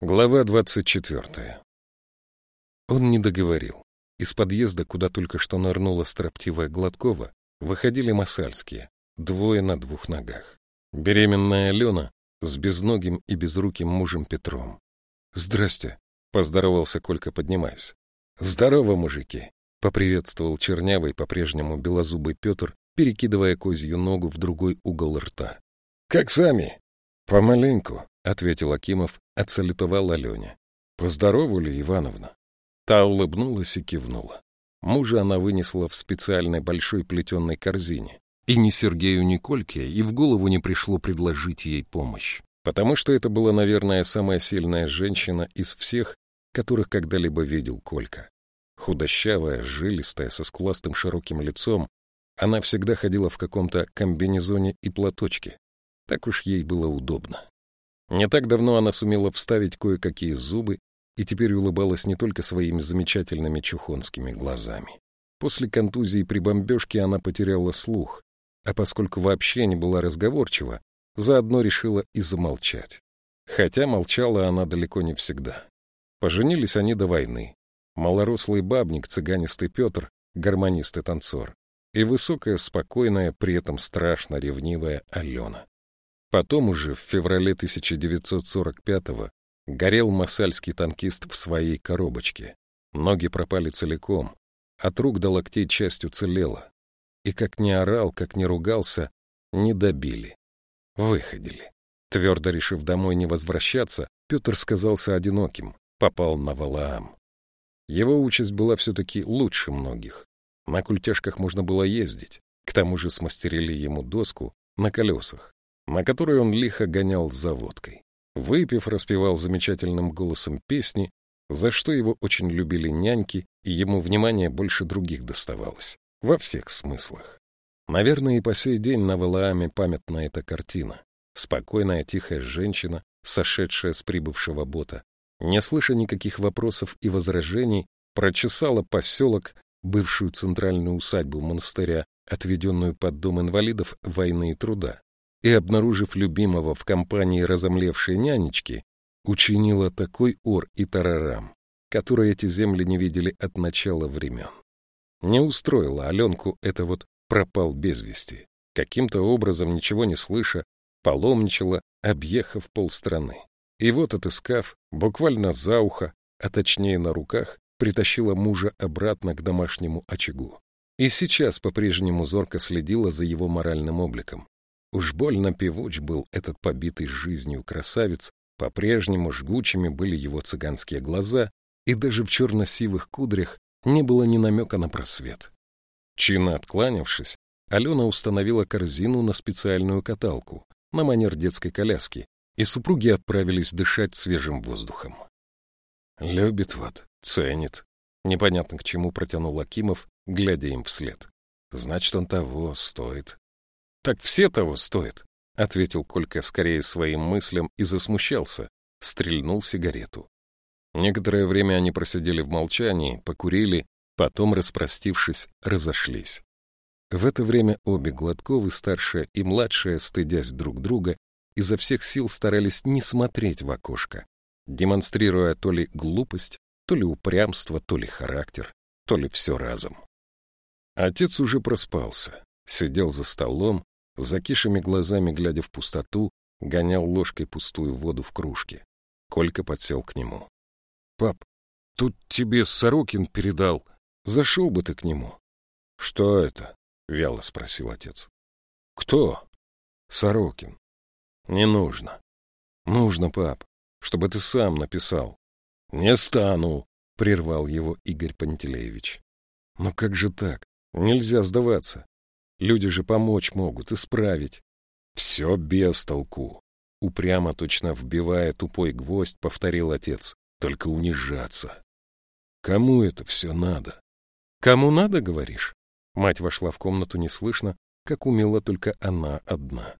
Глава двадцать четвертая. Он не договорил. Из подъезда, куда только что нырнула строптивая Гладкова, выходили масальские, двое на двух ногах. Беременная Алена с безногим и безруким мужем Петром. «Здрасте», — поздоровался Колька, поднимаясь. «Здорово, мужики», — поприветствовал чернявый, по-прежнему белозубый Петр, перекидывая козью ногу в другой угол рта. «Как сами?» «Помаленьку», — ответил Акимов, отсалютовал Алене. «Поздоровали, Ивановна?» Та улыбнулась и кивнула. Мужа она вынесла в специальной большой плетеной корзине. И ни Сергею, ни Кольке и в голову не пришло предложить ей помощь. Потому что это была, наверное, самая сильная женщина из всех, которых когда-либо видел Колька. Худощавая, жилистая, со скуластым широким лицом, она всегда ходила в каком-то комбинезоне и платочке. Так уж ей было удобно. Не так давно она сумела вставить кое-какие зубы и теперь улыбалась не только своими замечательными чухонскими глазами. После контузии при бомбежке она потеряла слух, а поскольку вообще не была разговорчива, заодно решила и замолчать. Хотя молчала она далеко не всегда. Поженились они до войны. Малорослый бабник, цыганистый Петр, гармонист и танцор, и высокая, спокойная, при этом страшно ревнивая Алена. Потом уже, в феврале 1945-го, горел масальский танкист в своей коробочке. Ноги пропали целиком, от рук до локтей часть уцелела. И как ни орал, как ни ругался, не добили. Выходили. Твердо решив домой не возвращаться, Петр сказался одиноким, попал на Валаам. Его участь была все-таки лучше многих. На культяшках можно было ездить, к тому же смастерили ему доску на колесах на которой он лихо гонял за водкой. Выпив, распевал замечательным голосом песни, за что его очень любили няньки, и ему внимание больше других доставалось, во всех смыслах. Наверное, и по сей день на Валааме памятна эта картина. Спокойная, тихая женщина, сошедшая с прибывшего бота, не слыша никаких вопросов и возражений, прочесала поселок, бывшую центральную усадьбу монастыря, отведенную под дом инвалидов войны и труда, и, обнаружив любимого в компании разомлевшей нянечки, учинила такой ор и тарарам, который эти земли не видели от начала времен. Не устроила Аленку это вот пропал без вести. Каким-то образом, ничего не слыша, паломничала, объехав полстраны. И вот, отыскав, буквально за ухо, а точнее на руках, притащила мужа обратно к домашнему очагу. И сейчас по-прежнему зорко следила за его моральным обликом, Уж больно певуч был этот побитый жизнью красавец, по-прежнему жгучими были его цыганские глаза, и даже в черно-сивых кудрях не было ни намека на просвет. Чинно откланявшись, Алена установила корзину на специальную каталку, на манер детской коляски, и супруги отправились дышать свежим воздухом. «Любит вот, ценит», — непонятно к чему протянул Акимов, глядя им вслед. «Значит, он того стоит». Так все того стоят, — ответил Колька скорее своим мыслям и засмущался, стрельнул сигарету. Некоторое время они просидели в молчании, покурили, потом, распростившись, разошлись. В это время обе Гладковы, старшая и младшая, стыдясь друг друга, изо всех сил старались не смотреть в окошко, демонстрируя то ли глупость, то ли упрямство, то ли характер, то ли все разом. Отец уже проспался, сидел за столом, закишими глазами глядя в пустоту, гонял ложкой пустую воду в кружке. Колька подсел к нему. — Пап, тут тебе Сорокин передал. Зашел бы ты к нему. — Что это? — вяло спросил отец. — Кто? — Сорокин. — Не нужно. — Нужно, пап, чтобы ты сам написал. — Не стану, — прервал его Игорь Пантелеевич. — Но как же так? Нельзя сдаваться. Люди же помочь могут, исправить. Все без толку. Упрямо, точно вбивая тупой гвоздь, повторил отец. Только унижаться. Кому это все надо? Кому надо, говоришь? Мать вошла в комнату неслышно, как умела только она одна.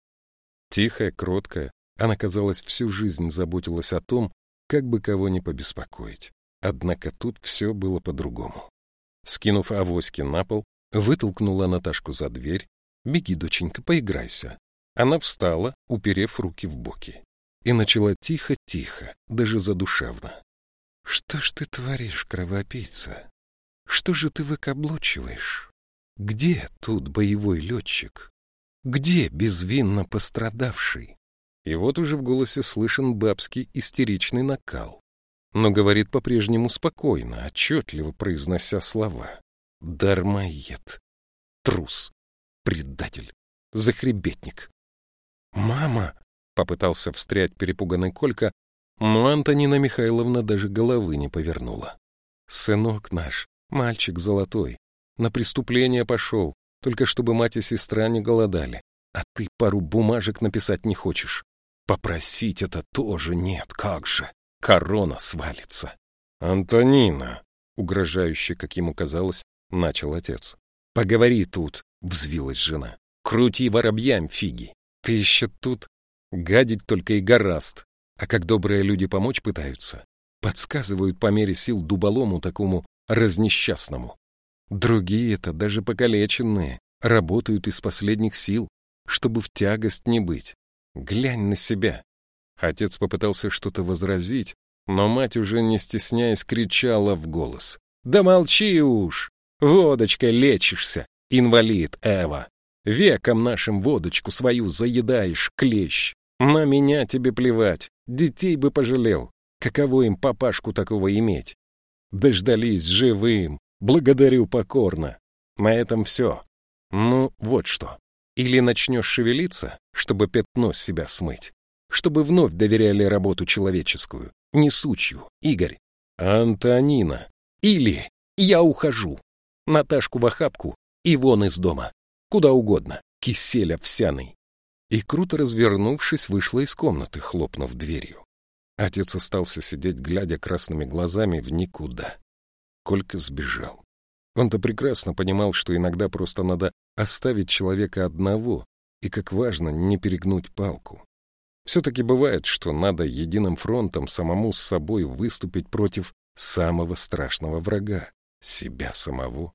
Тихая, кроткая, она, казалось, всю жизнь заботилась о том, как бы кого не побеспокоить. Однако тут все было по-другому. Скинув авоськи на пол, Вытолкнула Наташку за дверь. «Беги, доченька, поиграйся». Она встала, уперев руки в боки. и начала тихо-тихо, даже задушевно. «Что ж ты творишь, кровопийца? Что же ты выкаблучиваешь? Где тут боевой летчик? Где безвинно пострадавший?» И вот уже в голосе слышен бабский истеричный накал. Но говорит по-прежнему спокойно, отчетливо произнося слова. «Дармоед! Трус! Предатель! Захребетник!» «Мама!» — попытался встрять перепуганный Колька, но Антонина Михайловна даже головы не повернула. «Сынок наш, мальчик золотой, на преступление пошел, только чтобы мать и сестра не голодали, а ты пару бумажек написать не хочешь. Попросить это тоже нет, как же. Корона свалится. Антонина, угрожающе, как ему казалось, начал отец. Поговори тут, взвилась жена. Крути воробьям фиги. Ты еще тут гадить только и гораст. А как добрые люди помочь пытаются, подсказывают по мере сил дуболому такому разнесчастному. Другие-то, даже покалеченные, работают из последних сил, чтобы в тягость не быть. Глянь на себя. Отец попытался что-то возразить, но мать уже не стесняясь кричала в голос. «Да молчи уж! Водочкой лечишься, инвалид Эва! Веком нашим водочку свою заедаешь, клещ! На меня тебе плевать, детей бы пожалел. Каково им папашку такого иметь? Дождались живым, благодарю покорно. На этом все. Ну, вот что. Или начнешь шевелиться, чтобы пятно с себя смыть, чтобы вновь доверяли работу человеческую, несучью, Игорь, Антонина. Или я ухожу, Наташку в охапку и вон из дома, куда угодно, кисель овсяный. И, круто развернувшись, вышла из комнаты, хлопнув дверью. Отец остался сидеть, глядя красными глазами в никуда. Колька сбежал. Он-то прекрасно понимал, что иногда просто надо оставить человека одного, и, как важно, не перегнуть палку. Все-таки бывает, что надо единым фронтом самому с собой выступить против самого страшного врага — себя самого.